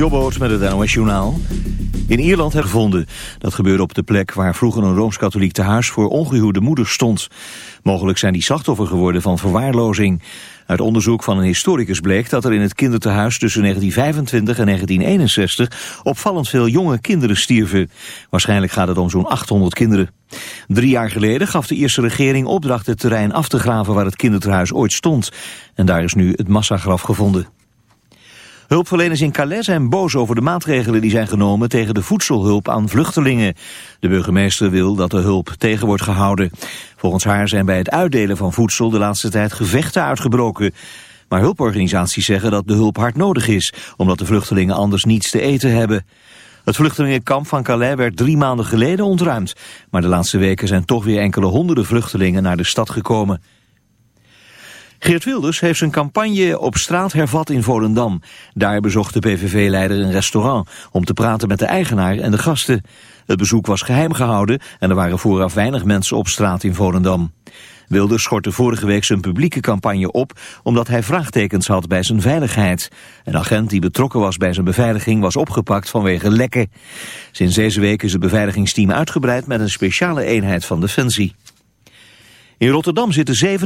Jobboot met het NOS Journaal. In Ierland hervonden. Dat gebeurde op de plek waar vroeger een Rooms-Katholiek tehuis voor ongehuwde moeders stond. Mogelijk zijn die slachtoffer geworden van verwaarlozing. Uit onderzoek van een historicus bleek dat er in het kindertehuis tussen 1925 en 1961 opvallend veel jonge kinderen stierven. Waarschijnlijk gaat het om zo'n 800 kinderen. Drie jaar geleden gaf de Ierse regering opdracht het terrein af te graven waar het kindertehuis ooit stond. En daar is nu het massagraf gevonden. Hulpverleners in Calais zijn boos over de maatregelen die zijn genomen tegen de voedselhulp aan vluchtelingen. De burgemeester wil dat de hulp tegen wordt gehouden. Volgens haar zijn bij het uitdelen van voedsel de laatste tijd gevechten uitgebroken. Maar hulporganisaties zeggen dat de hulp hard nodig is, omdat de vluchtelingen anders niets te eten hebben. Het vluchtelingenkamp van Calais werd drie maanden geleden ontruimd. Maar de laatste weken zijn toch weer enkele honderden vluchtelingen naar de stad gekomen. Geert Wilders heeft zijn campagne op straat hervat in Volendam. Daar bezocht de PVV-leider een restaurant om te praten met de eigenaar en de gasten. Het bezoek was geheim gehouden en er waren vooraf weinig mensen op straat in Volendam. Wilders schortte vorige week zijn publieke campagne op omdat hij vraagtekens had bij zijn veiligheid. Een agent die betrokken was bij zijn beveiliging was opgepakt vanwege lekken. Sinds deze week is het beveiligingsteam uitgebreid met een speciale eenheid van Defensie. In Rotterdam zitten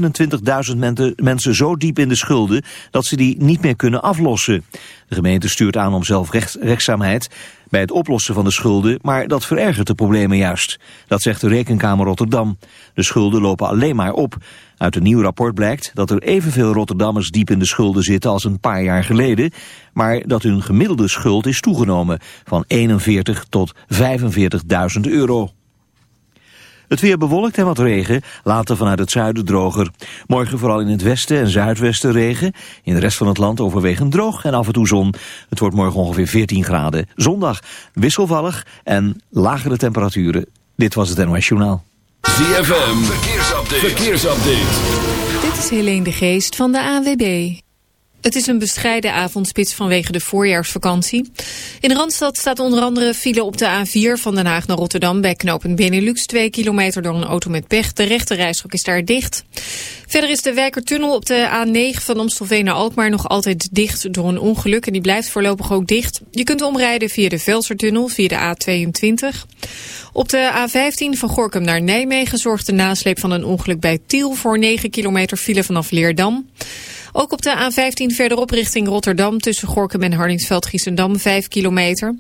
27.000 mensen zo diep in de schulden dat ze die niet meer kunnen aflossen. De gemeente stuurt aan om zelfrechtszaamheid bij het oplossen van de schulden, maar dat verergert de problemen juist. Dat zegt de Rekenkamer Rotterdam. De schulden lopen alleen maar op. Uit een nieuw rapport blijkt dat er evenveel Rotterdammers diep in de schulden zitten als een paar jaar geleden, maar dat hun gemiddelde schuld is toegenomen van 41 tot 45.000 euro. Het weer bewolkt en wat regen, later vanuit het zuiden droger. Morgen vooral in het westen en zuidwesten regen. In de rest van het land overwegend droog en af en toe zon. Het wordt morgen ongeveer 14 graden. Zondag wisselvallig en lagere temperaturen. Dit was het NOS Journaal. ZFM, verkeersupdate. verkeersupdate. Dit is Helene de Geest van de AWB. Het is een bescheiden avondspits vanwege de voorjaarsvakantie. In Randstad staat onder andere file op de A4 van Den Haag naar Rotterdam... bij knooppunt Benelux, 2 kilometer door een auto met pech. De rechte is daar dicht. Verder is de Wijkertunnel op de A9 van Amstelveen naar Alkmaar... nog altijd dicht door een ongeluk en die blijft voorlopig ook dicht. Je kunt omrijden via de Velsertunnel, via de A22... Op de A15 van Gorkum naar Nijmegen zorgt de nasleep van een ongeluk bij Tiel voor 9 kilometer file vanaf Leerdam. Ook op de A15 verderop richting Rotterdam tussen Gorkum en Hardingsveld-Giessendam 5 kilometer.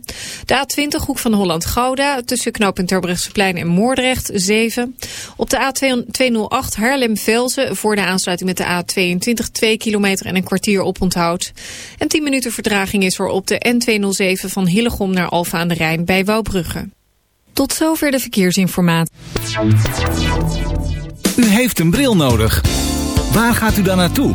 De A20 hoek van Holland-Gouda tussen knooppunt Terbrechtseplein en Moordrecht 7. Op de A208 Haarlem-Velzen voor de aansluiting met de A22 2 kilometer en een kwartier oponthoud. En 10 minuten vertraging is er op de N207 van Hillegom naar Alfa aan de Rijn bij Wouwbrugge. Tot zover de verkeersinformatie. U heeft een bril nodig. Waar gaat u dan naartoe?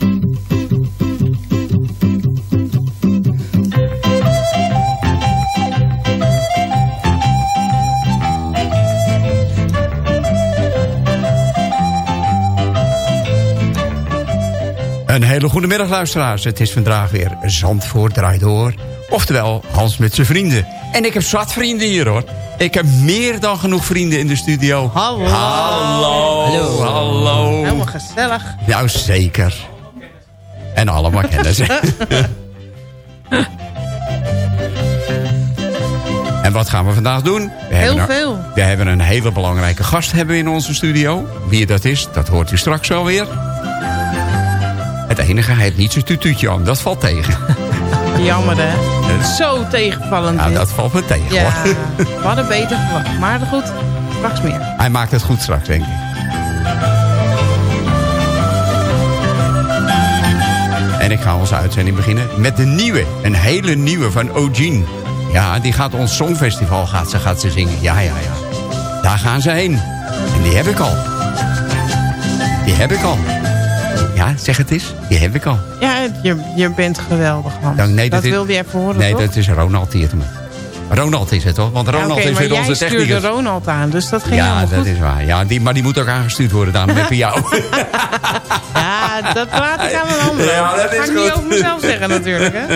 Een hele goede middag luisteraars. Het is vandaag weer Zandvoort draait door. Oftewel Hans met zijn vrienden. En ik heb zat vrienden hier hoor. Ik heb meer dan genoeg vrienden in de studio. Hallo. Hallo. Hallo. Hallo. Helemaal gezellig. Nou zeker. En allemaal kennen ze. en wat gaan we vandaag doen? We Heel hebben veel. We hebben een hele belangrijke gast hebben in onze studio. Wie dat is, dat hoort u straks alweer. Het enige, hij heeft niet zijn tutuutje aan. Dat valt tegen. Jammer hè. Zo tegenvallend. Dit. dat valt me tegen Ja, hoor. we hadden beter verwacht. Maar goed, straks meer. Hij maakt het goed straks, denk ik. En ik ga onze uitzending beginnen met de nieuwe. Een hele nieuwe van O'Gene. Ja, die gaat ons Songfestival gaat ze, gaat ze zingen. Ja, ja, ja. Daar gaan ze heen. En die heb ik al. Die heb ik al. Ja, zeg het eens. Die heb ik al. Ja, je, je bent geweldig, Hans. Dan, nee, dat is- wilde je even horen, Nee, toch? dat is Ronald die het. Ronald is het toch? Want Ja, Ronald oké, is maar weer onze technicus. Ronald aan, dus dat ging Ja, dat goed. is waar. Ja, die, maar die moet ook aangestuurd worden, daarom met jou. Ja, dat praat ik aan een ander. Ja, dat is ik niet over mezelf zeggen natuurlijk, hè.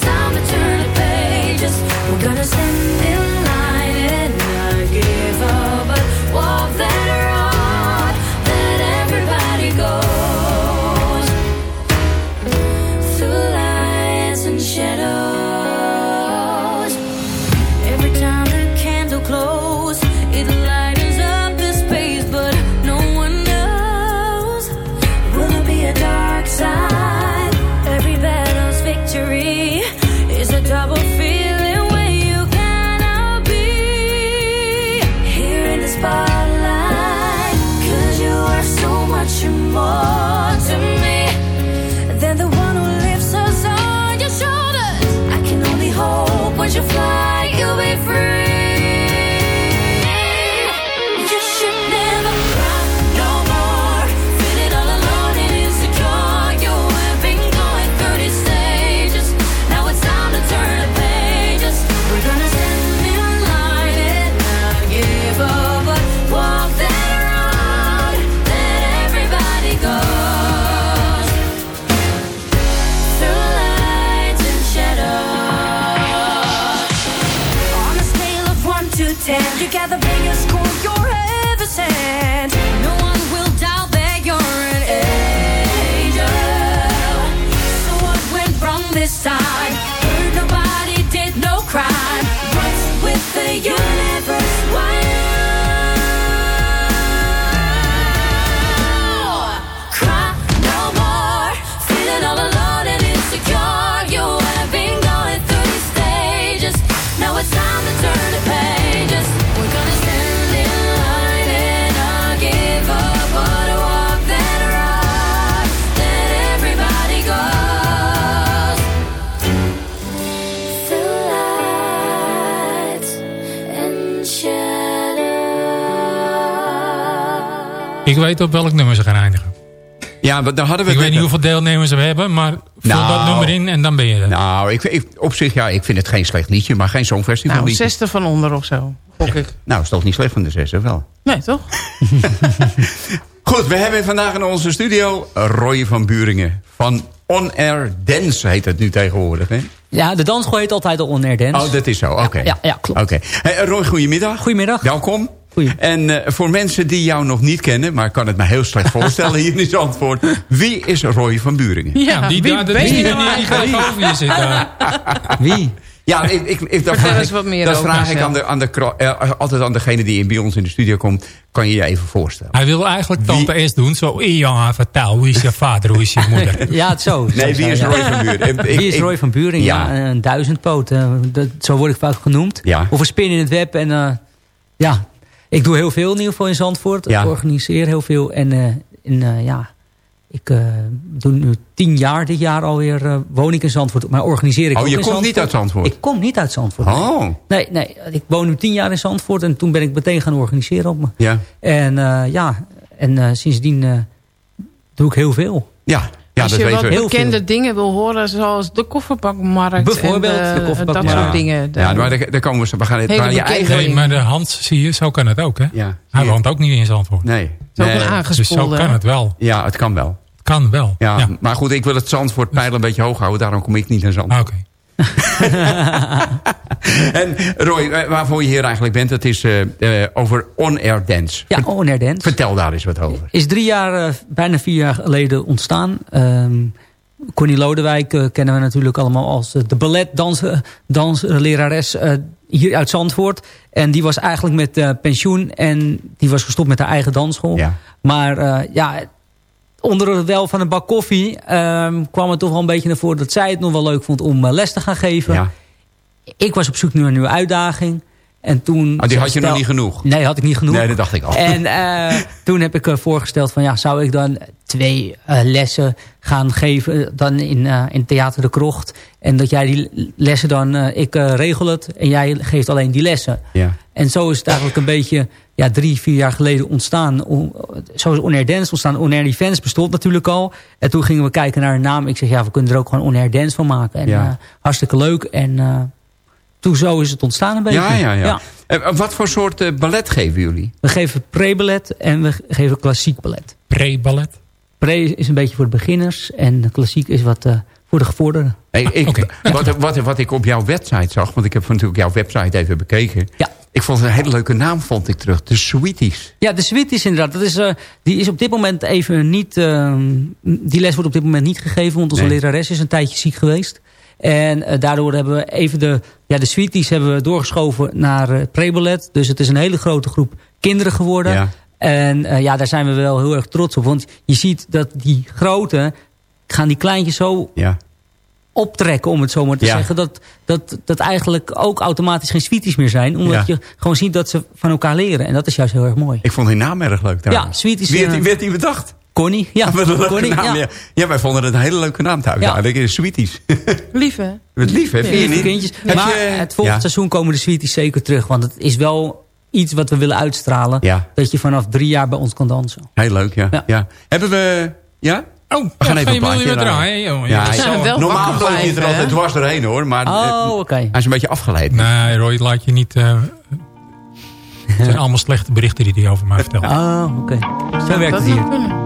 Time to turn the pages. We're gonna send in Ik weet op welk nummer ze gaan eindigen. Ja, maar daar hadden we Ik weet niet hoeveel deelnemers we hebben, maar vul Nou. dat nummer in en dan ben je er. Nou, ik, ik- op zich, ja, ik vind het geen slecht liedje, maar geen songfestival Nou, liedje. zesde van onder of zo, gok ik. Nou, is toch niet slecht van de zes, of wel? Nee, toch? Goed, we hebben vandaag in onze studio Roy van Buringen. Van On Air Dance heet het nu tegenwoordig, hè? Ja, de dansschool heet altijd de On Air Dance. Oh, dat is zo, oké. Ja, ja, klopt. Oké. Hey, Roy, goedemiddag. Goedemiddag. Welkom. Goeie. En eh, voor mensen die jou nog niet kennen, maar ik kan het me heel slecht voorstellen hier in Zandvoort. Wie is Roy van Buringen? Ja, die wie daar, die nou die tegenover je zit. Wie? Ja, ik, ik, ik, dat vraag eens ik, wat meer dat over vraag ik aan de, aan de, kro- eh, altijd aan degene die bij ons in de studio komt. Kan je je even voorstellen? Hij wil eigenlijk tante S doen. Zo, ja, vertel, hoe is je vader, hoe is je moeder? Ja, het zo. Nee, zo, wie is ja. Roy van Buren? Ik- Wie is Roy van Buren? Ja, Ja. een duizendpoot. eh, dat, zo word ik vaak genoemd. Ja. Of een spin in het web. En eh, ja, ik doe heel veel in ieder geval in Zandvoort. Ja. Ik organiseer heel veel. En, eh, en eh, ja, ik eh, doe nu tien jaar dit jaar alweer woon ik in Zandvoort. Maar organiseer ik Oh, ook je in komt niet uit Zandvoort? Ik kom niet uit Zandvoort. Oh, Nee, nee, ik woon nu tien jaar in Zandvoort. En toen ben ik meteen gaan organiseren op me. ja. En ja, en sindsdien doe ik heel veel. Ja, ja Als dat je wat bekende veel. dingen wil horen, zoals de kofferbakmarkt. Bijvoorbeeld en, eh, de kofferbakmarkt. Dat Ja. soort dingen. Ja, maar daar, daar komen we. We gaan het maar je eigen. Nee, maar de Hans, zie je, zo kan het ook, hè? Ja, Hij woont ook niet in Zandvoort. Nee. Het is ook nee. een Dus zo kan het wel. Ja, het kan wel. Het kan wel. Ja, Ja. Maar goed, ik wil het Zandvoort pijl een beetje hoog houden. Daarom kom ik niet naar Ah, Zandvoort. Oké. En Roy, eh, waarvoor je hier eigenlijk bent, het is eh, eh, over on-air dance. Ja, On Air Dance. Vertel daar eens wat over. Is drie jaar, bijna vier jaar geleden ontstaan. Ehm Connie Lodewijk kennen we natuurlijk allemaal als de balletdanslerares danslerares hier uit Zandvoort. En die was eigenlijk met pensioen en die was gestopt met haar eigen dansschool. Ja. Maar ja, onder het wel van een bak koffie ehm, kwam het toch wel een beetje naar voren dat zij het nog wel leuk vond om eh, les te gaan geven. Ja. Ik was op zoek naar een nieuwe uitdaging. En toen Oh, die had je nog niet genoeg? Nee, had ik niet genoeg. Nee, dat dacht ik al. En eh, toen heb ik eh, voorgesteld van ja, zou ik dan twee eh, lessen gaan geven dan in, in Theater de Krocht. En dat jij die lessen dan, ik regel het en jij geeft alleen die lessen. Ja. En zo is het eigenlijk een beetje ja, drie, vier jaar geleden ontstaan. O- Zo is On Air Dance ontstaan. On Air Events bestond natuurlijk al. En toen gingen we kijken naar een naam. Ik zeg ja, we kunnen er ook gewoon On Air Dance van maken. En Ja. hartstikke leuk. En toen zo is het ontstaan een beetje. Ja, ja, ja. Eh, wat voor soort eh, ballet geven jullie? We geven pre-ballet en we geven klassiek ballet. Pre-ballet. Pre is een beetje voor de beginners en klassiek is wat eh, voor de gevorderden. Hey, ik, wat, wat, wat ik op jouw website zag, want ik heb natuurlijk jouw website even bekeken. Ja. Ik vond het een hele leuke naam, vond ik terug. De Sweeties. Ja, de is inderdaad. Dat is, eh, die is op dit moment even niet. ehm, die les wordt op dit moment niet gegeven, want onze Nee. lerares is een tijdje ziek geweest. En eh, daardoor hebben we even de, ja, de suites hebben we doorgeschoven naar preballet. Dus het is een hele grote groep kinderen geworden. Ja. En eh, ja, daar zijn we wel heel erg trots op. Want je ziet dat die grote, gaan die kleintjes zo Ja. optrekken, om het zo maar te Ja. zeggen. Dat, dat, dat eigenlijk ook automatisch geen sweeties meer zijn. Omdat Ja. je gewoon ziet dat ze van elkaar leren. En dat is juist heel erg mooi. Ik vond die naam erg leuk Ja, trouwens. Sweeties. Wie wie heeft die bedacht? Connie. Ja, Wat een leuke Connie. naam, ja. ja. ja, wij vonden het een hele leuke naam thuis. Ja. Ja. Ja, dat is Sweeties. Lief, hè? Wat lief, hè? Vind je Lieve niet? kindjes. Heb Maar je- het volgende Ja. seizoen komen de sweeties zeker terug. Want het is wel iets wat we willen uitstralen. Ja. Dat je vanaf drie jaar bij ons kan dansen. Heel leuk, ja. ja. Ja. Hebben we... Ja? Oh, We gaan ja, even een je wil je plaatje draaien. joh? Ja, zo- wel normaal vloog je er altijd dwars doorheen, hoor. Maar Oh, oké. hij is een beetje afgeleid. Nee, Roy, laat je niet... eh, het zijn allemaal slechte berichten die hij over mij vertelt. Oh, oké. Zo werkt het hier.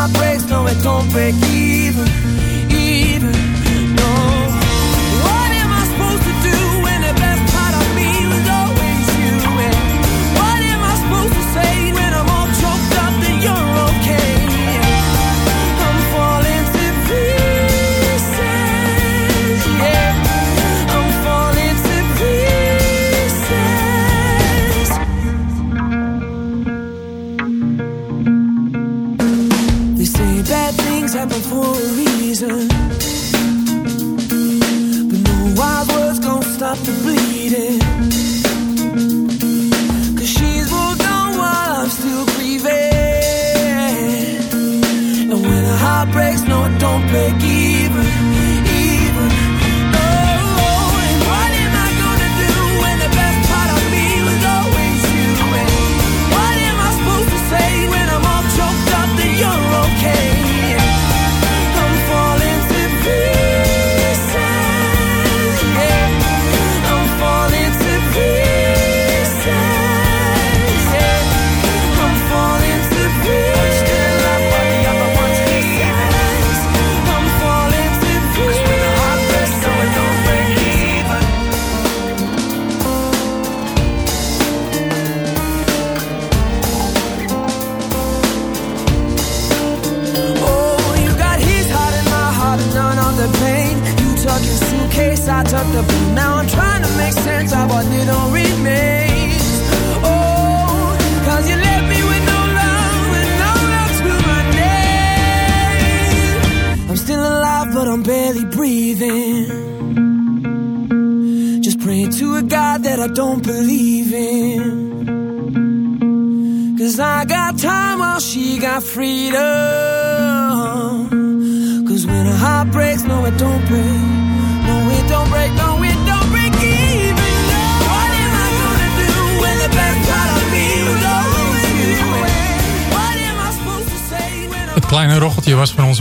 Não é tão don't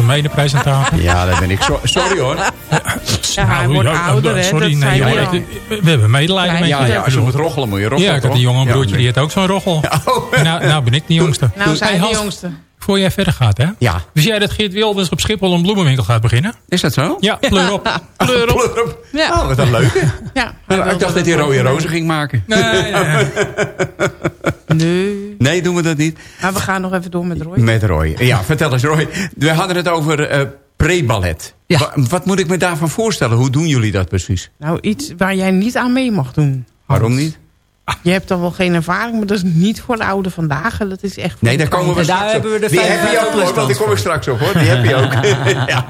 mede-presentator. Ja, daar ben ik. So- sorry hoor. Ja, hij Nou, wordt ja, ouder, hè. Sorry, dat nee, we hebben medelijden met je. Ja, ja, als je moet rochelen, moet je rochelen. Ja, ik had een jongen Ja, broertje, die had ook zo'n rochel. Oh. Nou, nou ben ik de jongste. Nou, zij Hey, de jongste. Voor jij verder gaat, hè? Ja. Wist jij dat Geert Wilders op Schiphol een bloemenwinkel gaat beginnen? Is dat zo? Ja, pleur op. Pleur op. Pleur op. Ja. Oh, wat een leuke. Ja. Nou, ik dacht dat hij rode rozen ging maken. Nee, nee, nee. Nee. Nee, doen we dat niet. Maar we gaan nog even door met Roy. Met Roy. Ja, vertel eens Roy. We hadden het over eh pre-ballet. Ja. Wa- Wat moet ik me daarvan voorstellen? Hoe doen jullie dat precies? Nou, iets waar jij niet aan mee mag doen. Waarom niet? Je hebt dan wel geen ervaring, maar dat is niet voor de oude vandaag. Dat is echt Nee, daar komen we En daar straks hebben op. we de Die heb je 55 ook, want die kom ik straks op, hoor. Die heb je ook. ja.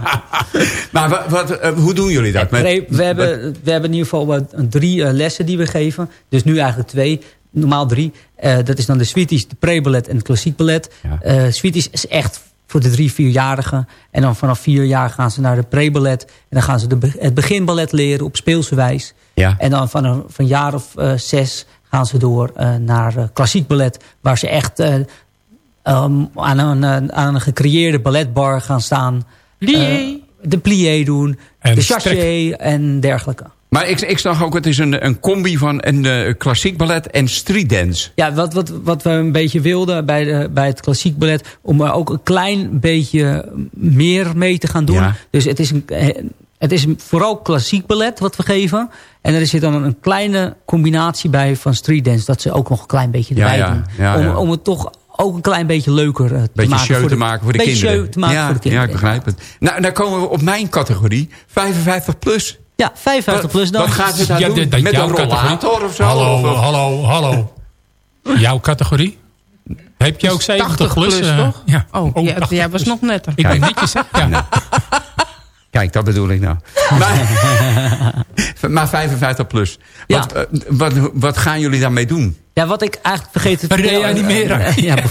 Maar wat, wat, eh, hoe doen jullie dat? Met, we, hebben, we hebben in ieder geval wat- drie eh, lessen die we geven. Dus nu eigenlijk twee. Normaal drie. Eh, dat is dan de Sweeties, de pre-ballet en het klassiek ballet. Ja. Eh Sweeties is echt voor de drie, vierjarigen. En dan vanaf vier jaar gaan ze naar de pre-ballet. En dan gaan ze de, het beginballet leren op speelse wijs. Ja. En dan van een, van jaar of zes gaan ze door eh, naar eh, klassiek ballet. Waar ze echt eh, ehm, aan, een, aan een gecreëerde balletbar gaan staan. Plié. De plié doen. En de chassé en dergelijke. Maar ik, ik zag ook, het is een, een combi van een eh, klassiek ballet en street dance. Ja, wat, wat, wat we een beetje wilden bij, de, bij het klassiek ballet... om er ook een klein beetje meer mee te gaan doen. Ja. Dus het is, een, het is vooral klassiek ballet wat we geven. En er zit dan een kleine combinatie bij van street dance... dat ze ook nog een klein beetje Ja, erbij ja, doen. ja, om, ja. om het toch ook een klein beetje leuker eh, te Beetje maken. show voor te maken voor de beetje kinderen. show te maken ja, voor de kinderen. Ja, ik begrijp het. Nou, dan komen we op mijn categorie. 55 plus. Ja, 55 plus dan. Wat gaat het daar Ja, doen? dit- dat Met jouw een categorie. rollator of zo? Hallo, Of- hallo, hallo. Jouw categorie? Heb je ook 70 80 plus? plus, eh, toch? Ja. Oh, jij, 80 jij was nog netter. Ik ben netjes, hè? Ja. Kijk, dat bedoel ik nou. Maar, maar 55 plus. Wat, Ja. eh, wat, wat gaan jullie daarmee doen? Ja, wat ik eigenlijk vergeten te vertellen- Reanimeren. Ja,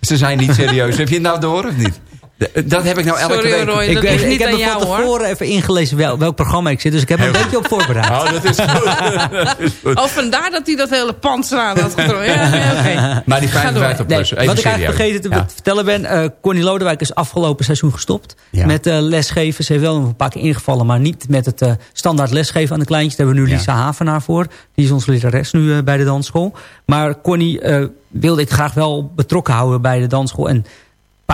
Ze zijn niet serieus. Heb je het nou door of niet? D- Dat heb ik nou elke Sorry, week. Roy. ik, dat ik, ligt niet ik heb aan jou, van hoor. tevoren even ingelezen wel, welk programma ik zit. Dus ik heb er een beetje op voorbereid. Oh, dat is goed. Dat is goed. Oh, vandaar dat hij dat hele pand eraan had getrokken. Ja. Maar die Ga 55 Nee, plus, even wat ik eigenlijk vergeten te Ja. vertellen ben... eh Connie Lodewijk is afgelopen seizoen gestopt Ja. met eh, lesgeven. Ze heeft wel een paar keer ingevallen, maar niet met het eh, standaard lesgeven aan de kleintjes. Daar hebben we nu Ja. Lisa Havenaar voor. Die is onze lerares nu eh, bij de dansschool. Maar Connie eh, wilde ik graag wel betrokken houden bij de dansschool. En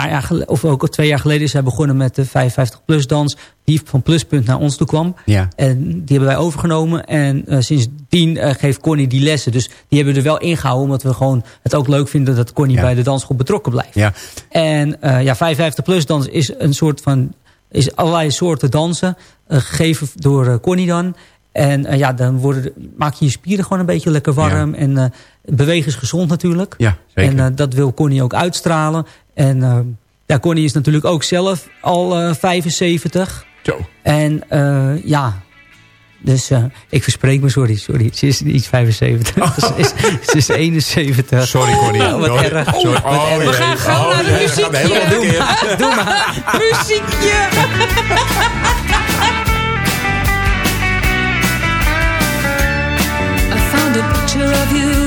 paar jaar geleden, of ook al twee jaar geleden is begonnen met de 55-plus dans. Die van Pluspunt naar ons toe kwam. Ja. En die hebben wij overgenomen. En eh, sindsdien eh, geeft Connie die lessen. Dus die hebben we er wel ingehouden. Omdat we gewoon het ook leuk vinden dat Connie Ja. bij de dansschool betrokken blijft. Ja. En eh, ja, 55 plus dans is een soort van... is allerlei soorten dansen. gegeven door Connie dan. En ja, dan worden, de- maak je je spieren gewoon een beetje lekker warm. En eh, bewegen is gezond natuurlijk. Ja, zeker. En dat wil Connie ook uitstralen. En eh, ja, Connie is natuurlijk ook zelf al eh 75. Zo. En eh, ja, Dus eh, ik verspreek me, sorry, sorry. Ze is niet 75. Ze, is, ze is 71. Sorry, Connie. Oh, wat Sorry. erg. Sorry. Wat Oh, erg. We gaan gauw Oh, naar de muziekje. Doe maar. Doe maar. Muziekje! I found a picture of you.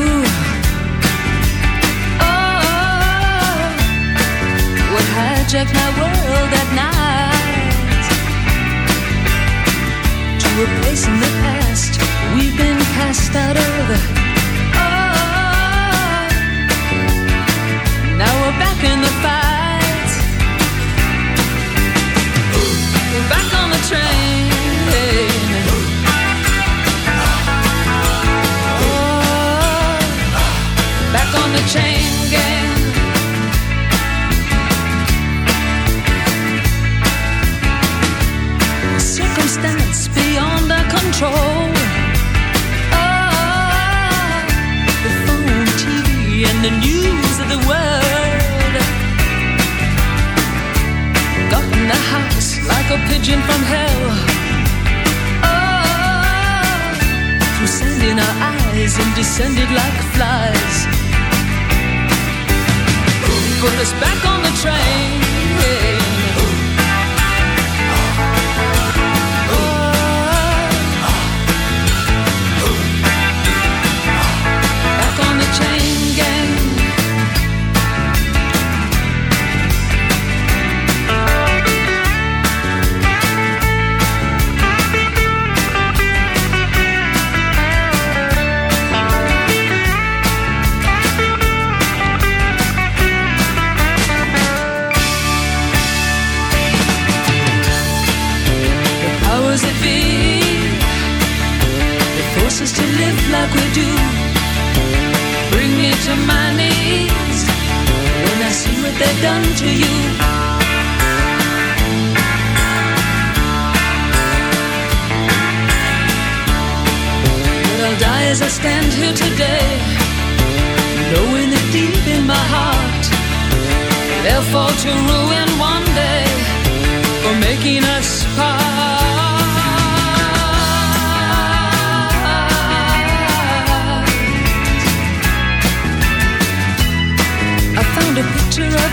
What my world at night. To a place in the past we've been cast out of. Oh, now we're back in the fight.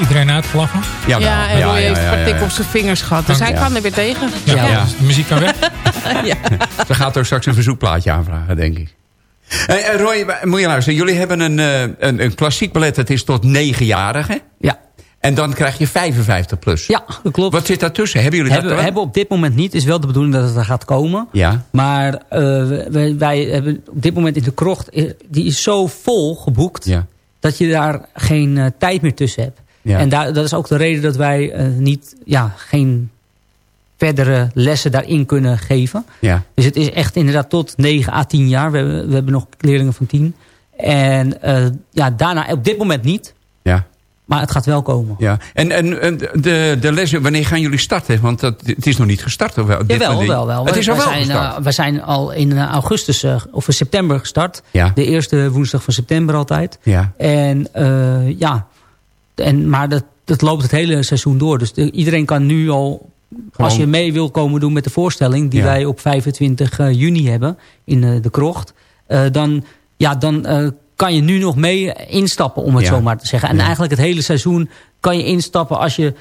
Iedereen uitgelachen? Ja, Ja, en Roy heeft een tik op zijn vingers gehad. Dus hij Ja. kan er weer tegen. Ja, Ja. De muziek kan weg. Ze gaat ook straks een verzoekplaatje aanvragen, denk ik. Eh, eh, Roy, moet je luisteren. Jullie hebben een, eh, een, een klassiek ballet. Het is tot negenjarigen. Ja. En dan krijg je 55 plus. Ja, dat klopt. Wat zit daartussen? Hebben jullie hebben, dat wel? hebben op dit moment niet. is wel de bedoeling dat het er gaat komen. Ja. Maar eh, wij, wij hebben op dit moment in de krocht... die is zo vol geboekt... Ja. dat je daar geen tijd meer tussen hebt. Ja. En daar, dat is ook de reden dat wij eh, niet, ja, geen verdere lessen daarin kunnen geven. Ja. Dus het is echt inderdaad tot 9 à 10 jaar. We hebben, we hebben nog leerlingen van 10. En eh, ja, daarna op dit moment niet. Ja. Maar het gaat wel komen. Ja. En, en, en de, de lessen, wanneer gaan jullie starten? Want dat, het is nog niet gestart. Of wel? Dit- Jawel, wel, wel. Het is al we, wel zijn, gestart. eh, we zijn al in augustus of in september gestart. Ja. De eerste woensdag van september altijd. ja. En ja, en, maar dat, dat loopt het hele seizoen door. Dus de- iedereen kan nu al, als je mee wil komen doen met de voorstelling... die Ja. wij op 25 eh, juni hebben in eh, de krocht... eh, dan, ja, dan eh, kan je nu nog mee instappen, om het Ja. zo maar te zeggen. En Ja. eigenlijk het hele seizoen kan je instappen als je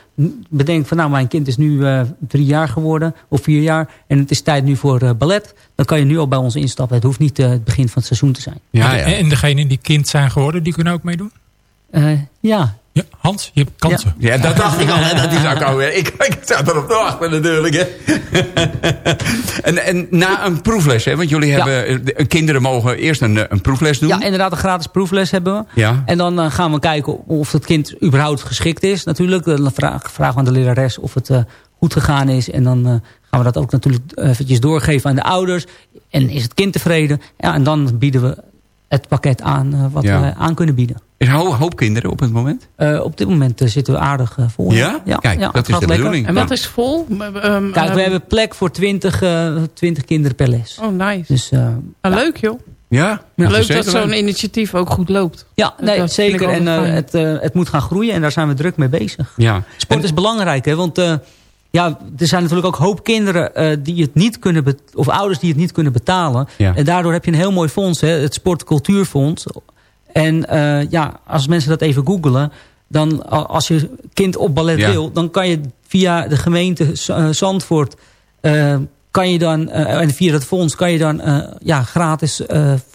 bedenkt van... nou, mijn kind is nu eh, drie jaar geworden of vier jaar... en het is tijd nu voor eh, ballet. Dan kan je nu al bij ons instappen. Het hoeft niet het begin van het seizoen te zijn. Ja, en, ja. en degenen die kind zijn geworden, die kunnen ook meedoen? Eh, ja, Ja, Hans, je hebt kansen. Ja, dat dacht ik al. Hè, dat is ook alweer. Ik, ik zat erop te wachten natuurlijk. Hè. en, en na een proefles, hè, want jullie Ja. hebben... eh, Kinderen mogen eerst een, eh, een proefles doen. ja, inderdaad een gratis proefles hebben we. Ja. En dan eh, gaan we kijken of het kind überhaupt geschikt is. Natuurlijk, dan vraag- vragen we aan de lerares of het eh, goed gegaan is. En dan eh, gaan we dat ook natuurlijk eventjes doorgeven aan de ouders. en is het kind tevreden? Ja, en dan bieden we het pakket aan eh, wat Ja. we aan kunnen bieden. Is een hoop, hoop kinderen op het moment? Eh, op dit moment eh, zitten we aardig eh, vol. Ja? Kijk, dat is gaat de bedoeling. En wat is vol? Ehm, Kijk, we ehm, hebben plek voor 20, eh 20 kinderen per les. Oh, nice. Dus, eh, Ah, Leuk joh. Ja? Leuk dat zo'n initiatief ook goed loopt. ja, nee, zeker. En eh, het, eh, het moet gaan groeien en daar zijn we druk mee bezig. Ja. Sport is belangrijk, hè? Want eh, ja, er zijn natuurlijk ook hoop kinderen eh, die het niet kunnen of ouders die het niet kunnen betalen. Ja. En daardoor heb je een heel mooi fonds, hè? het Sportcultuurfonds. En eh, ja, als mensen dat even googelen, dan als je kind op ballet Ja. wil, dan kan je via de gemeente eh, Zandvoort eh, kan je dan en via dat fonds kan je dan ja gratis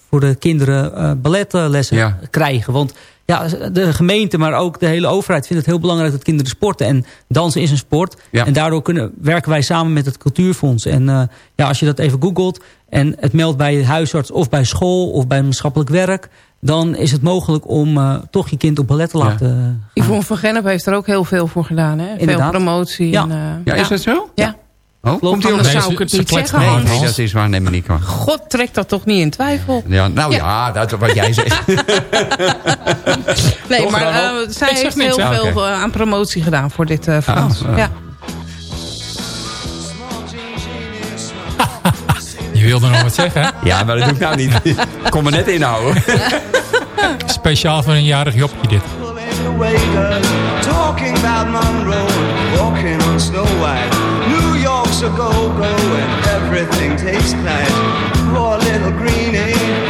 voor de kinderen balletlessen Ja. krijgen. Want ja, de gemeente, maar ook de hele overheid vindt het heel belangrijk dat kinderen sporten. En dansen is een sport. Ja. En daardoor kunnen, werken wij samen met het cultuurfonds. En ja, als je dat even googelt en het meldt bij huisarts of bij school of bij maatschappelijk werk, dan is het mogelijk om eh, toch je kind op ballet te Ja. laten gaan. Yvonne van Gennep heeft er ook heel veel voor gedaan. Hè? Veel promotie. Ja. En, eh, Ja, is dat zo? Ja. Oh, komt hij ook? Anders Nee, zou ik het niet zeggen, Hans. Nee, dat is waar. Neem me niet kwalijk. God trekt dat toch niet in twijfel. Ja, nou ja, dat is wat jij zegt. Nee, Toch maar eh, zij heeft heel veel eh, aan promotie gedaan voor dit eh fonds. Ah, ja. Je wilde nog wat zeggen, hè? Ja, maar dat doe ik nou niet. Ik Kom er net inhouden. Speciaal voor een jarig Jopje dit. talking about Monroe, walking on Snow White. New York's a go-go and everything tastes nice. Poor little greenie.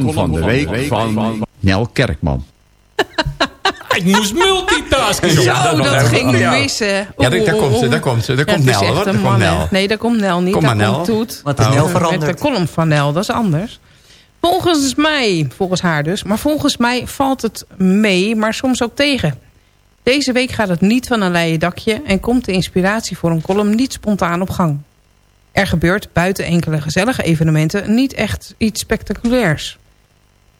Column van de week van Nel Kerkman. Ik moest multitasken. Zo, dat, ging ja. missen. Ja, daar- daar komt ze, daar komt ze. Daar komt Nel, hoor. een Daar komt. Nel. Nee, daar komt Nel niet. Kom daar maar, komt Nel. Toet. Wat is Nel Met veranderd? de column van Nel, dat is anders. Volgens mij, volgens haar dus, maar volgens mij valt het mee, maar soms ook tegen. Deze week gaat het niet van een leien dakje en komt de inspiratie voor een column niet spontaan op gang. Er gebeurt buiten enkele gezellige evenementen niet echt iets spectaculairs.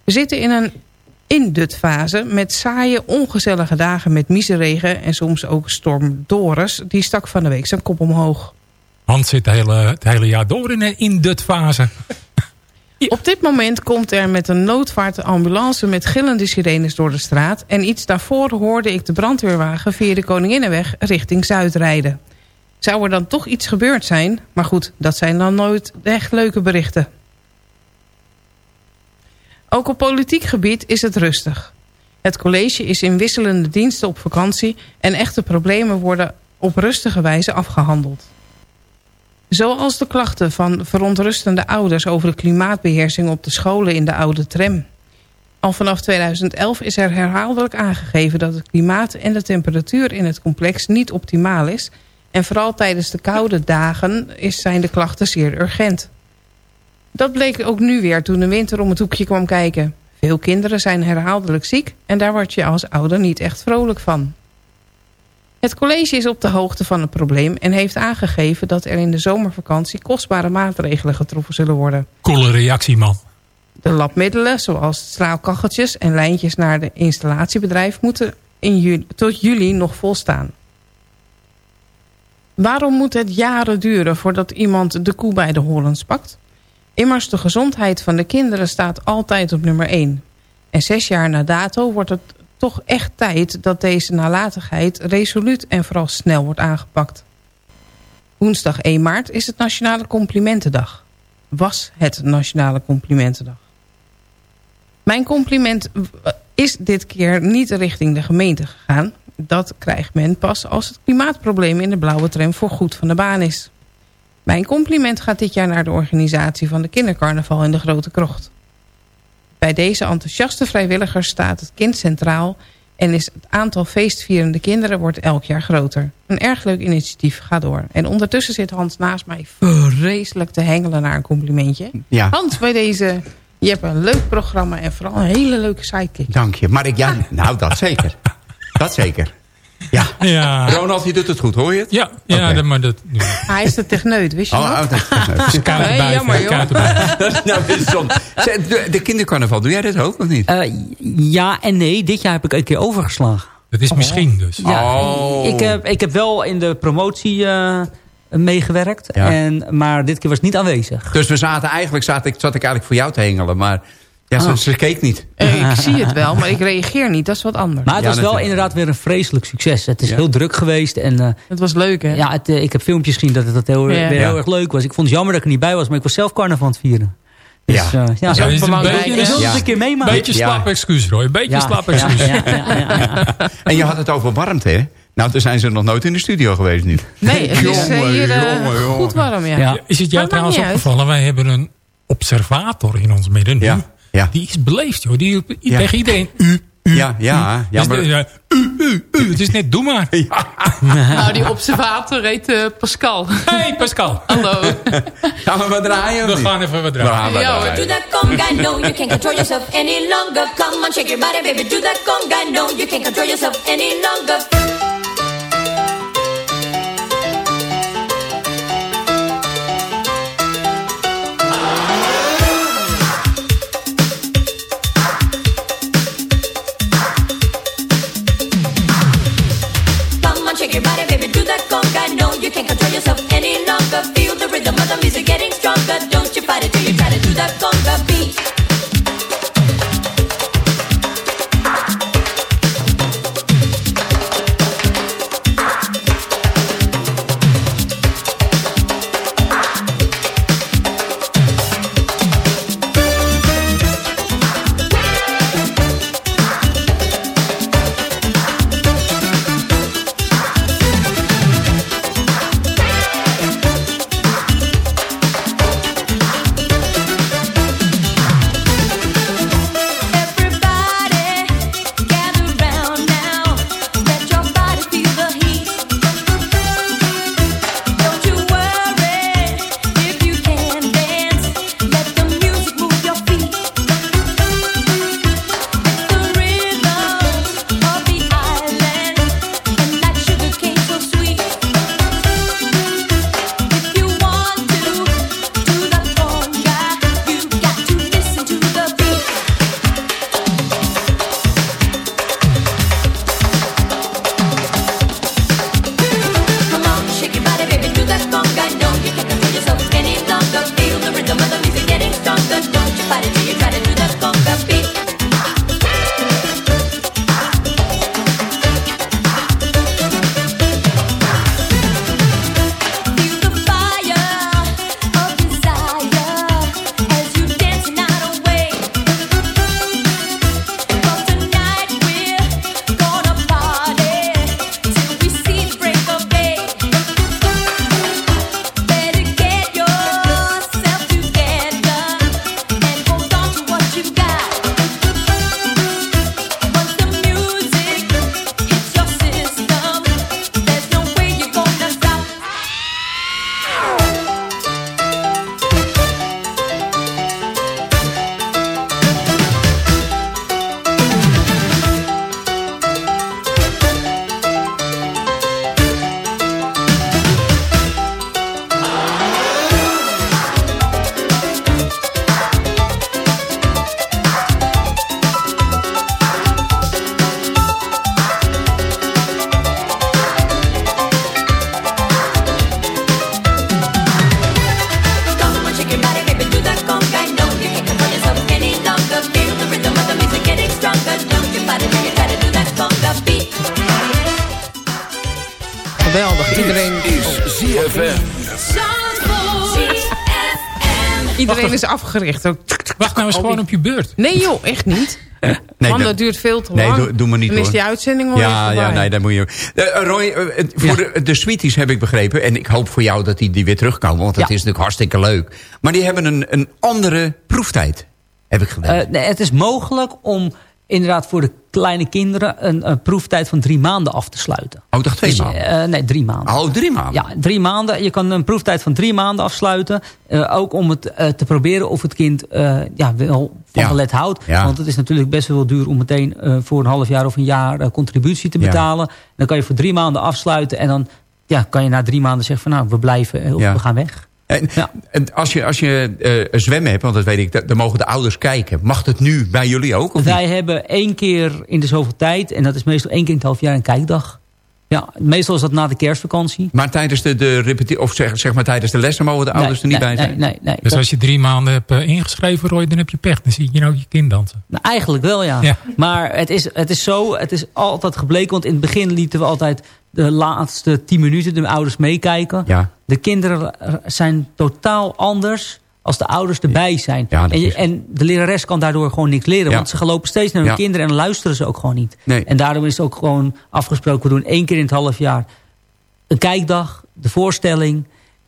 We zitten in een indutfase met saaie, ongezellige dagen met miseregen en soms ook storm Doris. Die stak van de week zijn kop omhoog. Hans zit het hele, het hele jaar door in een indut-fase. Op dit moment komt er met een noodvaartambulance met gillende sirenes door de straat... en iets daarvoor hoorde ik de brandweerwagen via de Koninginnenweg richting Zuid rijden. Zou er dan toch iets gebeurd zijn? Maar goed, dat zijn dan nooit echt leuke berichten. Ook op politiek gebied is het rustig. Het college is in wisselende diensten op vakantie... en echte problemen worden op rustige wijze afgehandeld. Zoals de klachten van verontrustende ouders over de klimaatbeheersing op de scholen in de oude tram. Al vanaf 2011 is er herhaaldelijk aangegeven dat het klimaat en de temperatuur in het complex niet optimaal is. En vooral tijdens de koude dagen is, zijn de klachten zeer urgent. Dat bleek ook nu weer toen de winter om het hoekje kwam kijken. Veel kinderen zijn herhaaldelijk ziek en daar word je als ouder niet echt vrolijk van. Het college is op de hoogte van het probleem en heeft aangegeven dat er in de zomervakantie kostbare maatregelen getroffen zullen worden. Coole reactie, man. De labmiddelen, zoals straalkacheltjes en lijntjes naar de installatiebedrijf, moeten in juli, tot juli nog volstaan. Waarom moet het jaren duren voordat iemand de koe bij de horens pakt? Immers de gezondheid van de kinderen staat altijd op nummer 1. En zes jaar na dato wordt het toch echt tijd dat deze nalatigheid resoluut en vooral snel wordt aangepakt. Woensdag 1 maart is het Nationale Complimentendag. Was het Nationale Complimentendag. Mijn compliment is dit keer niet richting de gemeente gegaan. Dat krijgt men pas als het klimaatprobleem in de blauwe tram voor goed van de baan is. Mijn compliment gaat dit jaar naar de organisatie van de kindercarnaval in de Grote Krocht. Bij deze enthousiaste vrijwilligers staat het kind centraal... en is het aantal feestvierende kinderen wordt elk jaar groter. Een erg leuk initiatief, ga door. En ondertussen zit Hans naast mij vreselijk te hengelen naar een complimentje. Ja. Hans, bij deze, je hebt een leuk programma en vooral een hele leuke sidekick. Dank je. Maar ik, ja, nou, dat zeker. Dat zeker. Ja. Ja. Ronald, je doet het goed, hoor je het? Ja, ja dat, maar dat... Hij is de techneut, wist je Oh, nog? oh, dat is Nee, jammer, kaart joh. erbij. Dat is nou De, de kindercarnaval, doe jij dat ook of niet? Eh, ja en nee, dit jaar heb ik een keer overgeslagen. Dat is misschien dus. Ja, Oh. ik, heb, ik heb wel in de promotie eh, meegewerkt, Ja. en, maar dit keer was ik niet aanwezig. Dus we zaten eigenlijk, zat ik, zat ik eigenlijk voor jou te hengelen, maar ja, ze, Oh. ze keek niet. Eh, ik zie het wel, maar ik reageer niet. Dat is wat anders. Maar het Ja, was wel inderdaad weer een vreselijk succes. Het is Ja. heel druk geweest en eh, Het was leuk, hè? ja, het, eh, ik heb filmpjes gezien dat het dat heel, Ja. weer Ja. heel erg leuk was. Ik vond het jammer dat ik er niet bij was, maar ik was zelf carnaval aan het vieren. Dus, Ja. eh, ja, Dat is een belangrijk. beetje- Ja. het een keer meemaken. Beetje Ja. slap excuus, Roy. Beetje Ja, slap ja, excuus. ja, ja, ja, ja. En je had het over warmte, hè? Nou, toen zijn ze nog nooit in de studio geweest nu. Nee, het is Jongen, hier jongen, jongen. goed warm, ja. Ja. Is het jou trouwens opgevallen? Wij hebben een observator in ons midden nu. Ja, ja. Die is beleefd, joh. Die Ja. tegen iedereen... U, u, Ja, ja, ja, Dus maar- de- ja, u, u, u. Het is net, doe maar. Nou, die observator heet eh, Pascal. Hey Pascal. Hallo. Gaan we wat draaien? We gaan even wat We draaien. gaan wat Ja. Do that conga, no, you can't control yourself any longer. Come on, shake your body, baby. Do that conga, no, you can't control yourself any longer. Ook. Wacht nou eens gewoon op je beurt. Nee joh, echt niet. Nee, Want dat- duurt veel te Nee, lang. doe, doe maar niet Dan is die uitzending al Ja, even ja, nee, dat moet je... Eh, Roy, eh, voor de, de Sweeties heb ik begrepen... en ik hoop voor jou dat die, die weer terugkomen... want dat Ja. is natuurlijk hartstikke leuk. Maar die hebben een, een andere proeftijd, heb ik gedaan. Eh, nee, het is mogelijk om inderdaad voor de kleine kinderen... een, een proeftijd van drie maanden af te sluiten. oh, toch twee Dus, maanden? eh, nee, drie maanden. oh, drie maanden? Ja, drie maanden. Je kan een proeftijd van drie maanden afsluiten. Eh, ook om het eh, te proberen of het kind ja, wel van Ja. ballet houdt. Ja. Want het is natuurlijk best wel duur om meteen voor een half jaar of een jaar contributie te Ja. betalen. Dan kan je voor drie maanden afsluiten. En dan ja, kan je na drie maanden zeggen van nou, we blijven of we gaan weg. En, Ja. en als je, als je eh, zwemmen hebt, want dat weet ik, da- dan mogen de ouders kijken. Mag het nu bij jullie ook? Of Wij niet? hebben één keer in de zoveel tijd, en dat is meestal één keer in het half jaar, een kijkdag. Ja, meestal is dat na de kerstvakantie. Maar tijdens de, de repetitie, of zeg, zeg maar tijdens de lessen mogen de ouders er niet nee, bij zijn? Nee, nee, nee. Dus Dat- als je drie maanden hebt eh, ingeschreven, Roy, dan heb je pech. Dan zie je nou je kind dansen. Nou, eigenlijk wel, ja. Ja. Maar het is, het is zo, het is altijd gebleken. Want in het begin lieten we altijd de laatste tien minuten de ouders meekijken. Ja. De kinderen zijn totaal anders als de ouders erbij zijn. Ja, en, is- en de lerares kan daardoor gewoon niks leren. Ja. Want ze gaan lopen steeds naar hun Ja. kinderen en luisteren ze ook gewoon niet. Nee. En daarom is het ook gewoon afgesproken. We doen één keer in het half jaar een kijkdag, de voorstelling.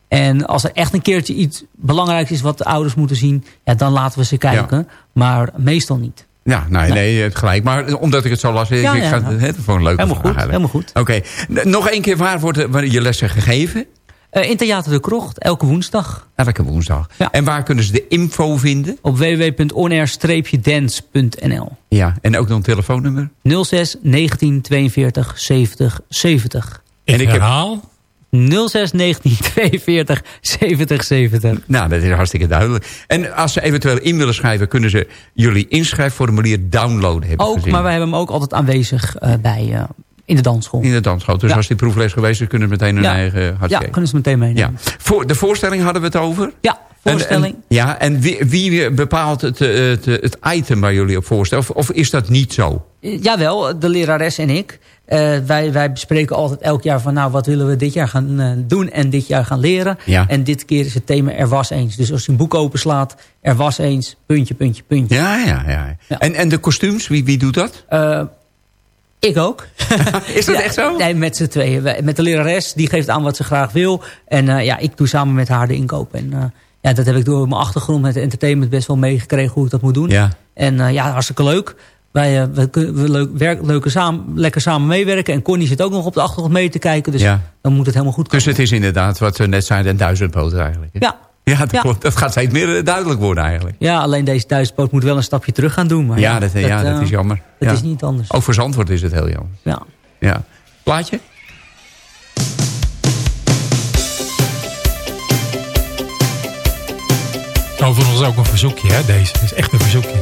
En als er echt een keertje iets belangrijks is wat de ouders moeten zien... Ja, dan laten we ze kijken. Maar meestal niet. Ja, nee, nee, het gelijk. Maar omdat ik het zo las, ik, Ja, ik ja, ga ja. het een leuke Helemaal vraag goed, helemaal goed. Oké, nog één keer, waar worden worden je lessen gegeven? Eh, in Theater de Krocht, elke woensdag. Elke woensdag. Ja. En waar kunnen ze de info vinden? Op www.onair-dance.nl Ja, en ook nog een telefoonnummer? 06 19 42 70 70. Ik En ik heb- herhaal. 06 19 42 70 70. Nou, dat is hartstikke duidelijk. En als ze eventueel in willen schrijven... kunnen ze jullie inschrijfformulier downloaden, heb Ook, maar wij hebben hem ook altijd aanwezig eh, bij, eh, in de dansschool. In de dansschool. Dus Ja. als die proefles geweest is... kunnen ze meteen hun Ja. eigen Ja, hartstikke... kunnen ze meteen Ja. meenemen. Voor, de voorstelling hadden we het over. Ja, voorstelling. En, en- ja, en wie, wie bepaalt het, eh, het, het item waar jullie op voorstellen? Of, of is dat niet zo? Jawel, de lerares en ik. Eh, wij, wij bespreken altijd elk jaar van... nou, wat willen we dit jaar gaan eh, doen en dit jaar gaan leren. Ja. En dit keer is het thema er was eens. Dus als je een boek openslaat, er was eens, puntje, puntje, puntje. Ja, ja, ja. Ja. En, en de kostuums, wie, wie doet dat? Eh, ik ook. Is dat Ja, echt zo? Nee, met z'n tweeën. Met de lerares, die geeft aan wat ze graag wil. En ja, ik doe samen met haar de inkoop. En ja, dat heb ik door mijn achtergrond met entertainment best wel meegekregen hoe ik dat moet doen. Ja. En ja, hartstikke leuk. Wij eh, we, kunnen- we leuk, werk, leuke samen, lekker samen meewerken. En Connie zit ook nog op de achtergrond mee te kijken. Dus Ja. dan moet het helemaal goed komen. Dus het is inderdaad wat we net zeiden, een duizendpoot eigenlijk. hè? Ja. Ja, dat, Ja. klopt. dat gaat steeds meer eh, duidelijk worden eigenlijk. ja, alleen deze duizendpoot moet wel een stapje terug gaan doen. Maar Ja, dat, ja, dat eh, is jammer. Dat ja. is niet anders. Ook voor Zandvoort is het heel jammer. Ja. Ja. Plaatje? Overigens ook een verzoekje, hè, deze. Het is echt een verzoekje.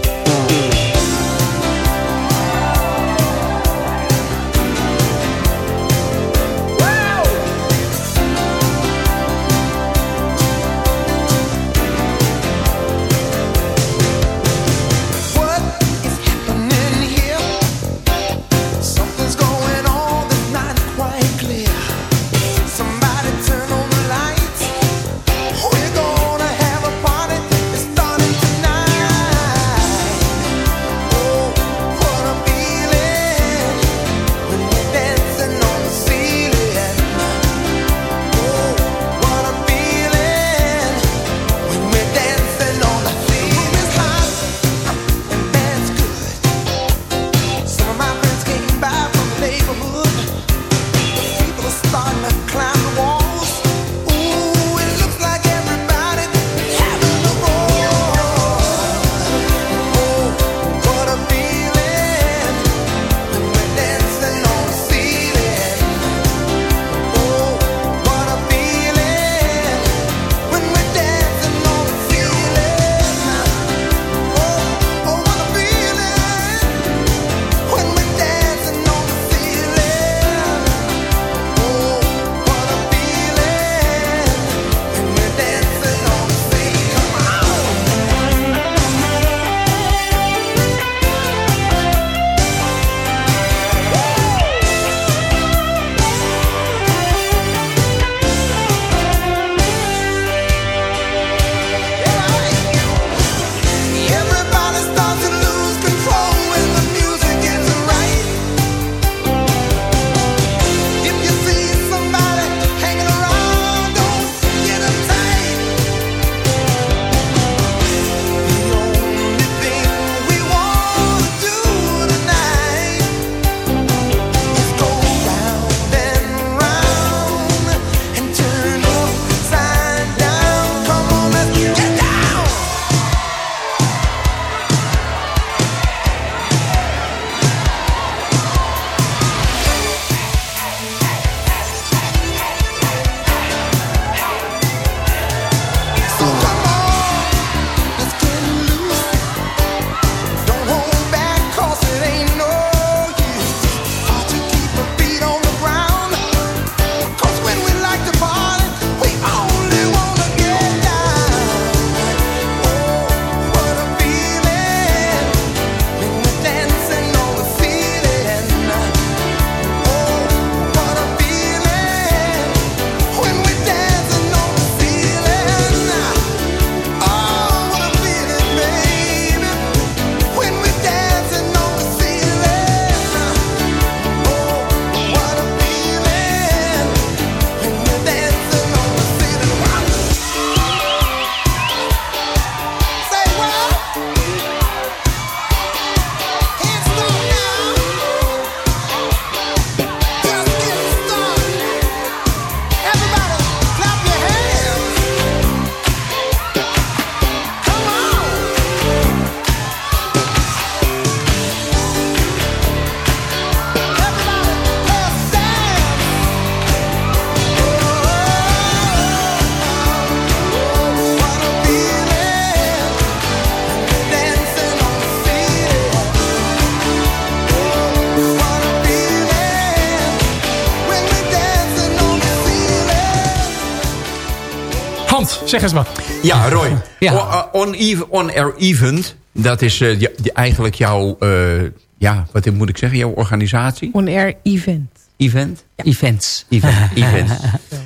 Zeg eens wat. Ja, Roy. Ja. On-air on event, dat is uh, die, eigenlijk jouw, uh, ja, wat moet ik zeggen, jouw organisatie? On-air event. Event? Ja. Events. Event, events.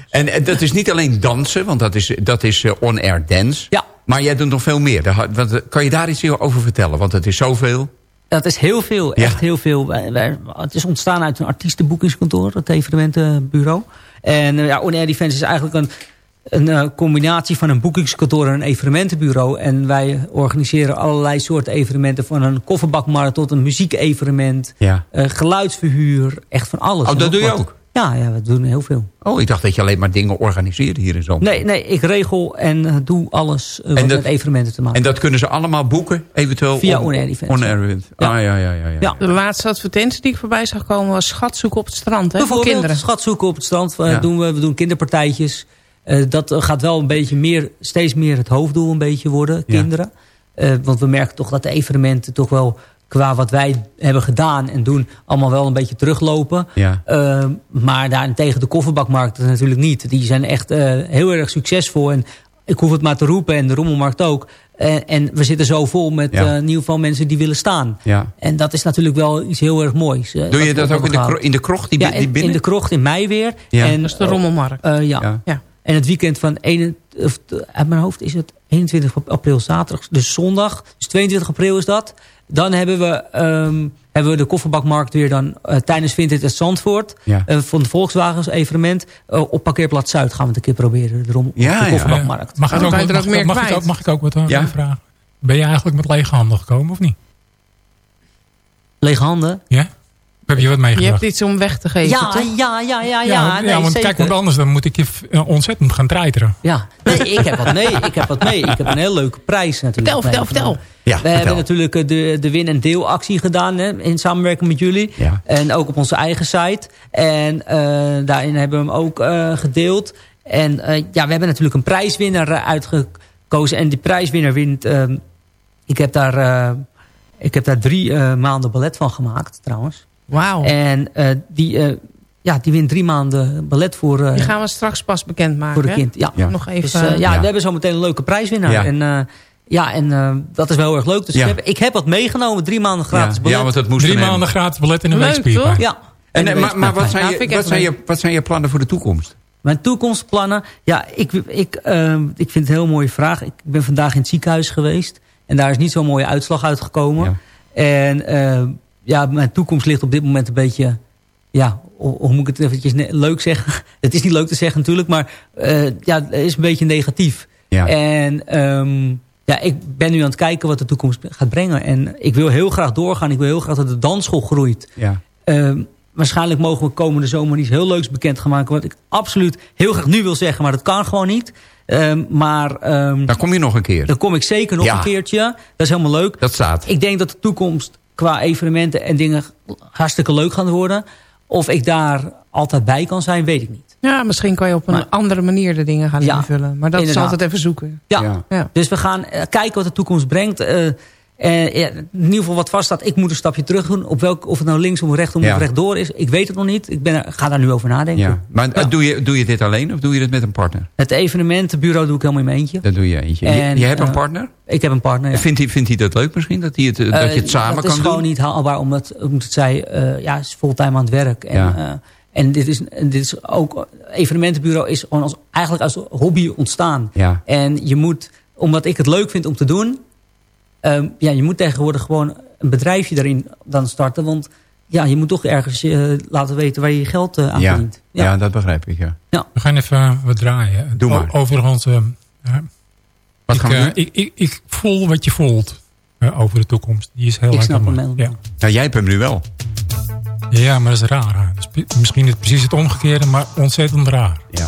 en, dat is niet alleen dansen, want dat is, dat is uh, on-air dance. Ja. Maar jij doet nog veel meer. Kan je daar iets over vertellen? Want het is zoveel. Dat is heel veel, echt heel veel. Het is ontstaan uit een artiestenboekingskantoor, het evenementenbureau. En ja, On Air Events is eigenlijk een, een combinatie van een boekingskantoor en een evenementenbureau. En wij organiseren allerlei soorten evenementen. Van een kofferbakmarkt tot een muziekevenement. Ja. Uh, geluidsverhuur, echt van alles. Oh, dat doe je ook? Ja, ja, we doen heel veel. Oh, ik dacht dat je alleen maar dingen organiseerde hier in Zandvoort. Nee, nee, ik regel en uh, doe alles uh, wat met evenementen te maken En dat kunnen ze allemaal boeken, eventueel? Via On Air Events. On Air Event. Ja. Ah, ja, ja, ja, ja, ja. De laatste advertentie die ik voorbij zag komen was schatzoeken op het strand. Hè, voor kinderen. schatzoeken op het strand. Uh, doen we, we doen kinderpartijtjes. Dat gaat wel een beetje meer, steeds meer het hoofddoel een beetje worden, kinderen. want we merken toch dat de evenementen toch wel qua wat wij hebben gedaan en doen... allemaal wel een beetje teruglopen. Ja. Uh, maar daarentegen de kofferbakmarkten natuurlijk niet. Die zijn echt uh, heel erg succesvol. En ik hoef het maar te roepen en de rommelmarkt ook. Uh, en we zitten zo vol met ja. in ieder geval mensen die willen staan. Ja. En dat is natuurlijk wel iets heel erg moois. Doe je dat ook in de, in de krocht die, ja, die binnen? in de krocht in mei weer. Ja. En, dat is de rommelmarkt. ja. ja. En het weekend van 1, of, uit mijn hoofd is het 21 april zaterdag. Dus zondag. Dus 22 april is dat. Dan hebben we, um, hebben we de kofferbakmarkt weer dan uh, tijdens Vintage het Zandvoort. Ja. Uh, van de Volkswagens evenement. Uh, op parkeerplaats Zuid gaan we het een keer proberen. De, rom, ja, de kofferbakmarkt. Ja, Mag, ik ook, mag, mag, mag, mag, ik ook, mag ik ook wat aan ja? vragen? Ben je eigenlijk met lege handen gekomen of niet? Lege handen? Ja. Heb je wat meegebracht? Je hebt iets om weg te geven, ja, toch? Ja, ja, ja, ja. Ja, nee, ja want zeker. kijk, want anders dan moet ik je ontzettend gaan treiteren. Ja, nee, ik heb wat mee. Ik heb wat mee. Ik heb een heel leuke prijs natuurlijk. Vertel, vertel, vertel. Ja, we vertel. hebben natuurlijk de, de win- en deelactie gedaan hè, in samenwerking met jullie. Ja. En ook op onze eigen site. En uh, daarin hebben we hem ook uh, gedeeld. En uh, ja, we hebben natuurlijk een prijswinnaar uitgekozen. En die prijswinnaar wint... ik, heb daar, ik heb daar drie maanden ballet van gemaakt trouwens. Wauw. En uh, die, uh, ja, die wint drie maanden ballet voor... Uh, die gaan we straks pas bekendmaken. Voor de kind, ja. ja. Nog even, dus, ja, ja, we hebben zo meteen een leuke prijswinnaar. Ja. En, ja, en dat is wel heel erg leuk. Dus ja. ik, heb, ik heb wat meegenomen. Drie maanden gratis ja. ballet. Ja, want dat moest drie maanden gratis ballet in een weekspierpijn. Ja. En, en, maar, maar wat, zijn je, wat, zijn je, wat zijn je plannen voor de toekomst? Mijn toekomstplannen? Ja, ik, ik, uh, ik vind het een heel mooie vraag. Ik ben vandaag in het ziekenhuis geweest. En daar is niet zo'n mooie uitslag uitgekomen. Ja. En uh, ja, mijn toekomst ligt op dit moment een beetje... Ja, hoe, moet ik het eventjes leuk zeggen? Het is niet leuk te zeggen natuurlijk, maar uh, ja, het is een beetje negatief. Ja. En um, ja, ik ben nu aan het kijken wat de toekomst gaat brengen. En ik wil heel graag doorgaan. Ik wil heel graag dat de dansschool groeit. Ja. Um, waarschijnlijk mogen we komende zomer iets heel leuks bekend gaan maken. Wat ik absoluut heel graag nu wil zeggen, maar dat kan gewoon niet. Um, maar, um, daar kom je nog een keer. Daar kom ik zeker nog ja. een keertje. Dat is helemaal leuk. Dat staat. Ik denk dat de toekomst qua evenementen en dingen hartstikke leuk gaan worden. Of ik daar altijd bij kan zijn, weet ik niet. Ja, misschien kan je op een maar, andere manier de dingen gaan ja, invullen. Maar dat inderdaad. is altijd even zoeken. Ja, ja. ja. dus we gaan uh, kijken wat de toekomst brengt. Uh, uh, ja, in ieder geval wat vaststaat, ik moet een stapje terug doen. Op welk, of het nou linksom, rechtsom ja. of rechtdoor is. Ik weet het nog niet. Ik ben ga daar nu over nadenken. Ja. Maar doe, je, doe je dit alleen of doe je dit met een partner? Het evenementenbureau doe ik helemaal in mijn eentje. Dat doe je eentje. En, je, je hebt een uh, partner? Ik heb een partner. Vindt hij, vindt hij dat leuk misschien? Dat, hij het, dat je het samen kan doen? Dat is gewoon niet haalbaar, omdat, omdat zij ja, is fulltime aan het werk. En. En dit is, dit is ook, evenementenbureau is gewoon als, eigenlijk als hobby ontstaan. Ja. En je moet, omdat ik het leuk vind om te doen, um, ja, je moet tegenwoordig gewoon een bedrijfje daarin dan starten. Want ja, je moet toch ergens uh, laten weten waar je je geld uh, aan ja. verdient. Ja. ja, dat begrijp ik, ja. ja. We gaan even uh, wat draaien. Doe maar. O overigens, uh, wat ik, gaan we doen? Ik, ik, ik, voel wat je voelt over de toekomst. Die is heel ik snap hem ja. Nou, jij hebt hem nu wel. Ja, maar dat is raar. Dus misschien is het precies het omgekeerde, maar ontzettend raar. Ja.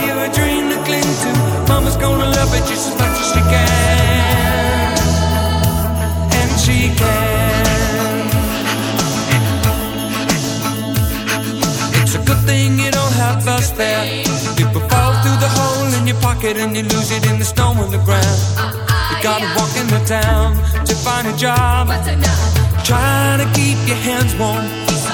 but just as much as she can. And she can. It's a good thing you don't have us there. People fall through the hole in your pocket and you lose it in the snow on the ground. You gotta walk in the town to find a job. trying to keep your hands warm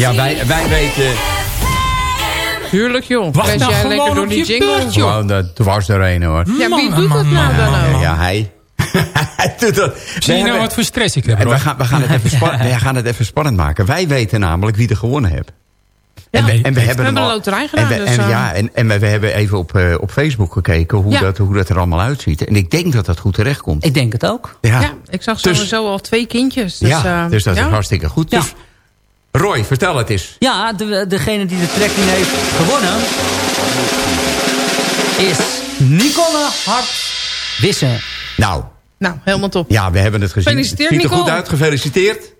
Ja, wij, wij weten... Tuurlijk joh. Wacht nou jij lekker door die jingle. beurt, joh. Gewoon, dat was er een hoor. Ja, wie Man, doet dat man, nou man. dan Ja, ook? ja, hij. hij doet dat. Zie je nou hebben- wat voor stress ik heb, we gaan, we, gaan het even spa- we gaan het even spannend maken. Wij weten namelijk wie er gewonnen heeft. Ja, en we, en we we hebben, een loterij gedaan. En we, dus, en, eh, ja, en, en we, we hebben even op, eh, op Facebook gekeken hoe, Ja. dat, hoe dat er allemaal uitziet. En ik denk dat dat goed terecht komt. Ik denk het ook. Ja, ja, ik zag Dus- sowieso al twee kindjes. Dus, ja, eh, dus dat ja. is hartstikke goed. Ja. Dus, Roy, vertel het eens. Ja, de, degene die de trekking heeft gewonnen... is Nicole Hart Wissen. Nou, Nou, helemaal top. ja, we hebben het gezien. Gefeliciteerd, het ziet er goed uit. Gefeliciteerd.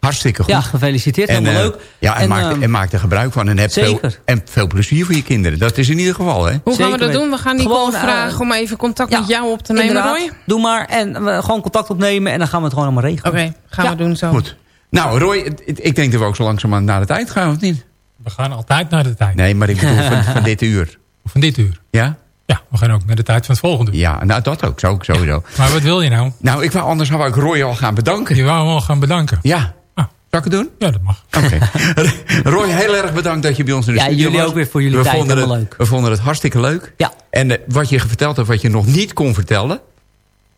Hartstikke goed. Ja, gefeliciteerd. en, Helemaal eh, leuk. Ja, en, En, maak, ehm, en maak er gebruik van. En heb veel, zeker. en veel plezier voor je kinderen. Dat is in ieder geval, hè? Hoe gaan we dat doen? We gaan Nicole Gewoon, eh, vragen om even contact ja, met jou op te nemen, Roy. doe maar. En we gewoon contact opnemen en dan gaan we het gewoon allemaal regelen. Oké, gaan Ja. we doen zo. Goed. Nou, Roy, ik denk dat we ook zo langzamerhand naar de tijd gaan, of niet? We gaan altijd naar de tijd. Nee, maar ik bedoel van, van dit uur. Van dit uur. Ja? Ja, we gaan ook naar de tijd van het volgende uur. Ja, nou dat ook. Zo, sowieso. Maar wat wil je nou? Nou, ik wou, anders zou ik Roy al gaan bedanken. Je wou hem al gaan bedanken. Ja. Ah. Zal ik het doen? Ja, dat mag. Oké. Roy, heel erg bedankt dat je bij ons in de Ja, studio jullie was. ook weer voor jullie we tijd. Vonden Helemaal het, leuk. We vonden het hartstikke leuk. Ja. En eh, wat je verteld hebt, wat je nog niet kon vertellen...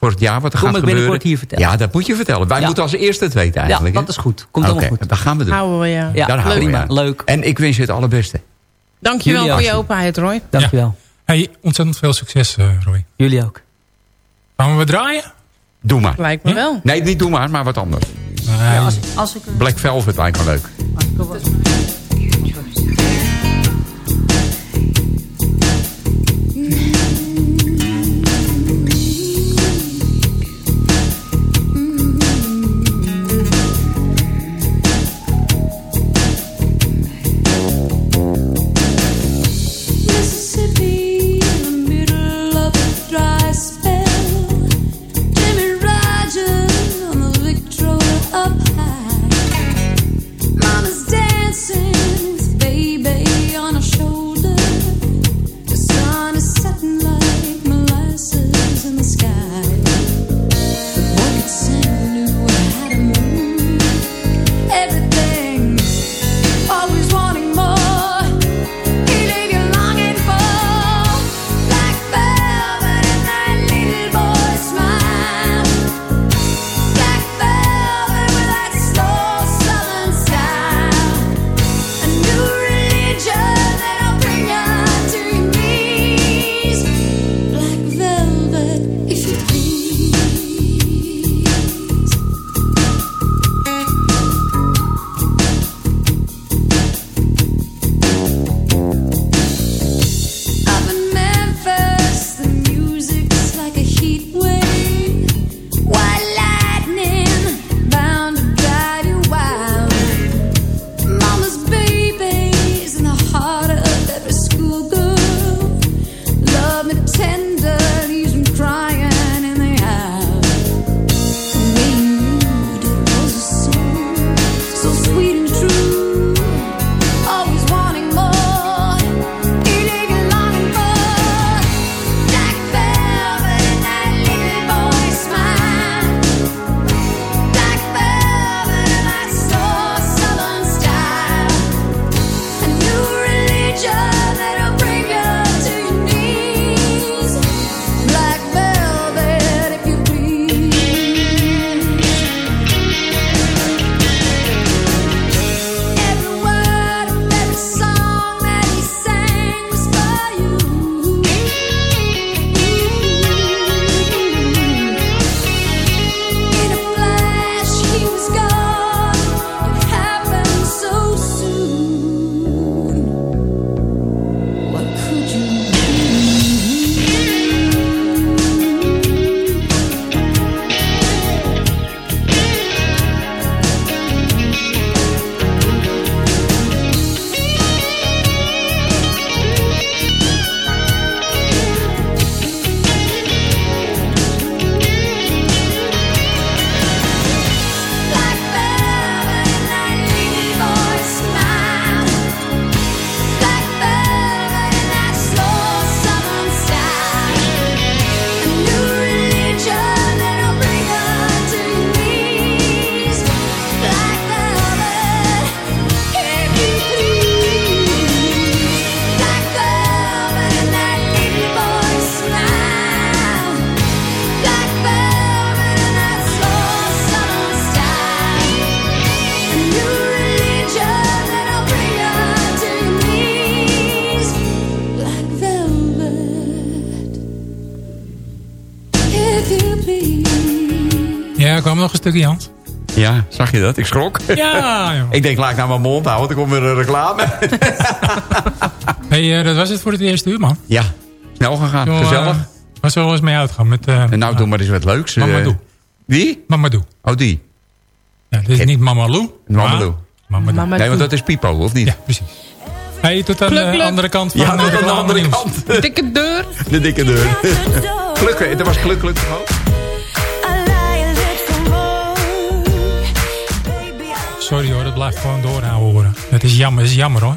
voor het jaar wat er Kom gaat ik gebeuren... binnenkort hier vertellen. Ja, dat moet je vertellen. Wij Ja. moeten als eerste het weten Ja, eigenlijk. hè? dat is goed. Komt Oké, helemaal goed. dat gaan we doen. Houden we ja. Ja, Daar houden we aan. Leuk. En ik wens je het allerbeste. Dankjewel Jullie voor je openheid, Roy. Dankjewel. Hey, ontzettend veel succes, eh, Roy. Jullie ook. Gaan we draaien? Doe maar. Lijkt me wel. Nee, niet doe maar, maar wat anders. Als, als ik... Black Velvet lijkt me leuk. Stukje Hans. Ja, zag je dat? Ik schrok. Ja, joh. ik denk, laat ik nou mijn mond houden, want er komt weer een reclame. hey, eh, dat was het voor het eerste uur, man. ja, snel gegaan. Zo, eh, Gezellig. Waar zullen we eens mee uitgaan? Met, eh en nou, doe maar eens wat leuks. eh. Mamadou. Wie? Mamadou. Oh, die. Ja, dit is niet maar Mamadou. Nee, want dat is Pipo, of niet? Ja, precies. Hey, tot aan Kluk, de andere kant van Ja, tot aan de reclame andere nieuws. kant. Dikke deur. De dikke deur. Klukken, het was kluk, kluk. Sorry hoor, dat blijft gewoon doorhouden horen. Het is jammer, het is jammer hoor.